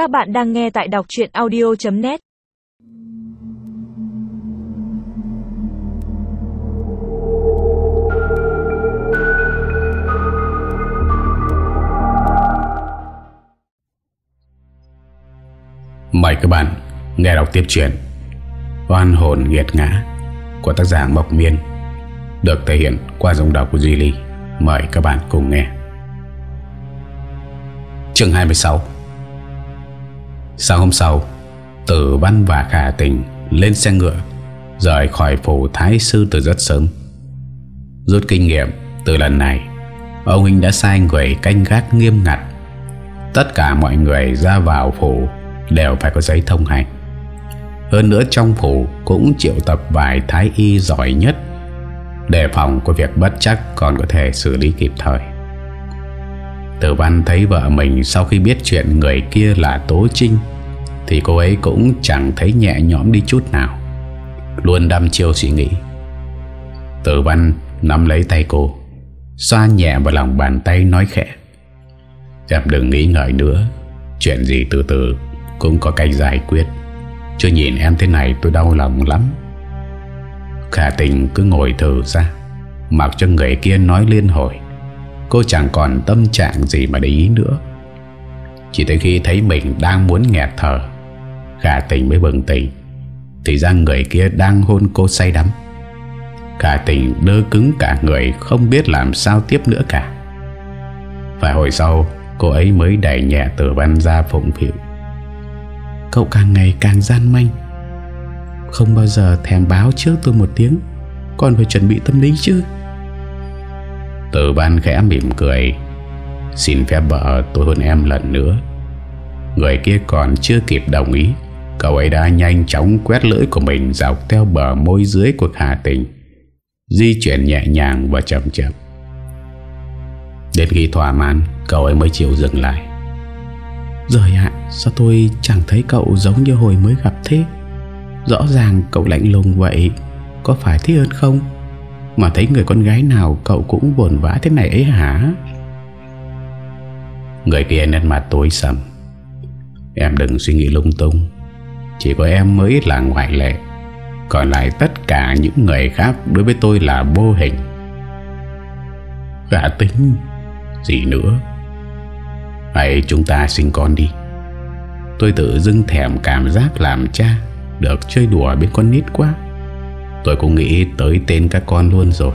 Các bạn đang nghe tại đọc chuyện audio.net Mời các bạn nghe đọc tiếp chuyện Oan hồn nghiệt ngã của tác giả Mộc Miên, được thể hiện qua giọng đọc của Duy Ly. Mời các bạn cùng nghe. Chương 26 Sáng hôm sau, Tử Văn và Khả Tình lên xe ngựa rời khỏi phủ Thái Sư từ rất sớm. Rút kinh nghiệm từ lần này, ông Huynh đã sai người canh gác nghiêm ngặt. Tất cả mọi người ra vào phủ đều phải có giấy thông hành. Hơn nữa trong phủ cũng triệu tập vài thái y giỏi nhất Đề phòng của việc bất chắc còn có thể xử lý kịp thời Tử văn thấy vợ mình sau khi biết chuyện người kia là Tố Trinh thì cô ấy cũng chẳng thấy nhẹ nhõm đi chút nào. Luôn đâm chiêu suy nghĩ. Tử văn nắm lấy tay cô, Xoa nhẹ vào lòng bàn tay nói khẽ. Em đừng nghĩ ngợi nữa, Chuyện gì từ từ cũng có cách giải quyết. Chưa nhìn em thế này tôi đau lòng lắm. Khả tình cứ ngồi thử ra, Mặc cho người kia nói liên hồi. Cô chẳng còn tâm trạng gì mà để ý nữa. Chỉ tới khi thấy mình đang muốn nghẹt thở Khả tình mới bừng tỉnh. Thì ra người kia đang hôn cô say đắm. Khả tình đơ cứng cả người, Không biết làm sao tiếp nữa cả. Và hồi sau, Cô ấy mới đẩy nhẹ tử văn ra phụng phịu. Cậu càng ngày càng gian manh. Không bao giờ thèm báo trước tôi một tiếng. Còn phải chuẩn bị tâm lý chứ. Tử văn khẽ mỉm cười. Xin phép vợ tôi hôn em lần nữa. Người kia còn chưa kịp đồng ý. Cậu ấy đã nhanh chóng quét lưỡi của mình Dọc theo bờ môi dưới của Hà Tình Di chuyển nhẹ nhàng và chậm chậm. Đến khi thỏa mãn, Cậu ấy mới chịu dừng lại. Rồi ạ, Sao tôi chẳng thấy cậu giống như hồi mới gặp thế? Rõ ràng cậu lạnh lùng vậy, Có phải thế hơn không? Mà thấy người con gái nào Cậu cũng buồn vã thế này ấy hả? Người kia nét mặt tối sầm. Em đừng suy nghĩ lung tung. Chỉ có em mới là ngoại lệ. Còn lại tất cả những người khác Đối với tôi là vô hình. Gã tính, Gì nữa? Hãy chúng ta sinh con đi. Tôi tự dưng thèm cảm giác làm cha, Được chơi đùa bên con nít quá. Tôi cũng nghĩ tới tên các con luôn rồi.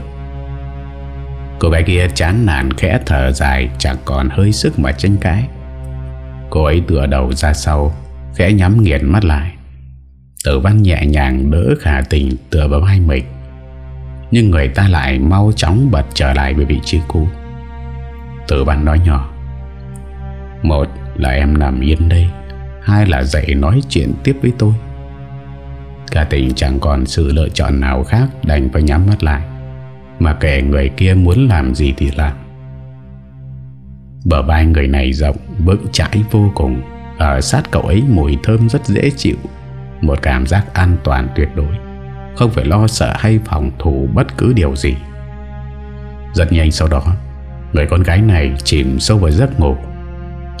Cô bé kia chán nản, khẽ thở dài, Chẳng còn hơi sức mà tranh cãi. Cô ấy tựa đầu ra sau, Khẽ nhắm nghiền mắt lại. Tử văn nhẹ nhàng đỡ khả tình Tựa vào vai mình. Nhưng người ta lại mau chóng bật trở lại Về vị trí cũ. Tử văn nói nhỏ, Một là em nằm yên đây, Hai là dậy nói chuyện tiếp với tôi. Cả tình chẳng còn sự lựa chọn nào khác Đành phải nhắm mắt lại, Mà kể người kia muốn làm gì thì làm. Bờ vai người này rộng, Vững chãi vô cùng, Ở sát cậu ấy mùi thơm rất dễ chịu. Một cảm giác an toàn tuyệt đối. Không phải lo sợ hay phòng thủ bất cứ điều gì. Rất nhanh sau đó, Người con gái này chìm sâu vào giấc ngủ.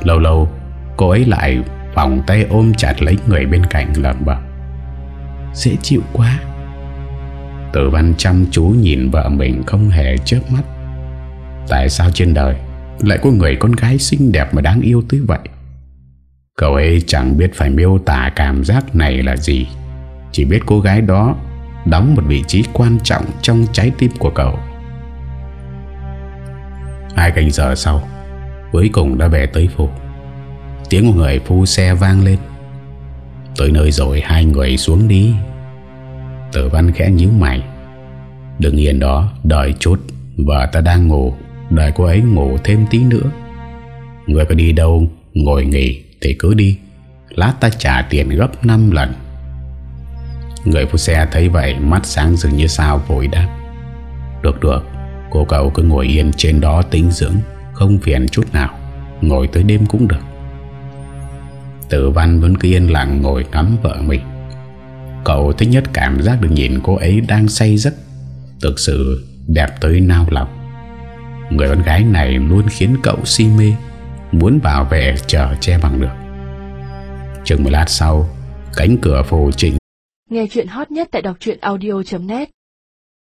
Lâu lâu, Cô ấy lại vòng tay ôm chặt lấy người bên cạnh lầm bẩm. Dễ chịu quá. Tử văn chăm chú nhìn vợ mình không hề chớp mắt. Tại sao trên đời Lại có người con gái xinh đẹp mà đáng yêu tới vậy? Cậu ấy chẳng biết phải miêu tả cảm giác này là gì. Chỉ biết cô gái đó Đóng một vị trí quan trọng trong trái tim của cậu. Hai canh giờ sau, Cuối cùng đã về tới phủ. Tiếng của người phu xe vang lên. Tới nơi rồi hai người xuống đi. Tử văn khẽ nhíu mày. Đừng yên đó, Đợi chút, Vợ ta đang ngủ, Đợi cô ấy ngủ thêm tí nữa. Người có đi đâu, Ngồi nghỉ thì cứ đi, Lát ta trả tiền gấp 5 lần. Người phụ xe thấy vậy, Mắt sáng dường như sao vội đáp. Được được, Cô cậu cứ ngồi yên trên đó tính dưỡng, Không phiền chút nào, Ngồi tới đêm cũng được. Tử văn vẫn cứ yên lặng ngồi ngắm vợ mình. Cậu thích nhất cảm giác được nhìn cô ấy đang say giấc, Thực sự đẹp tới nao lòng. Người con gái này luôn khiến cậu si mê. Muốn bảo vệ chờ che bằng được. Chừng một lát sau, Cánh cửa phù chỉnh. Nghe chuyện hot nhất tại đọc audio.net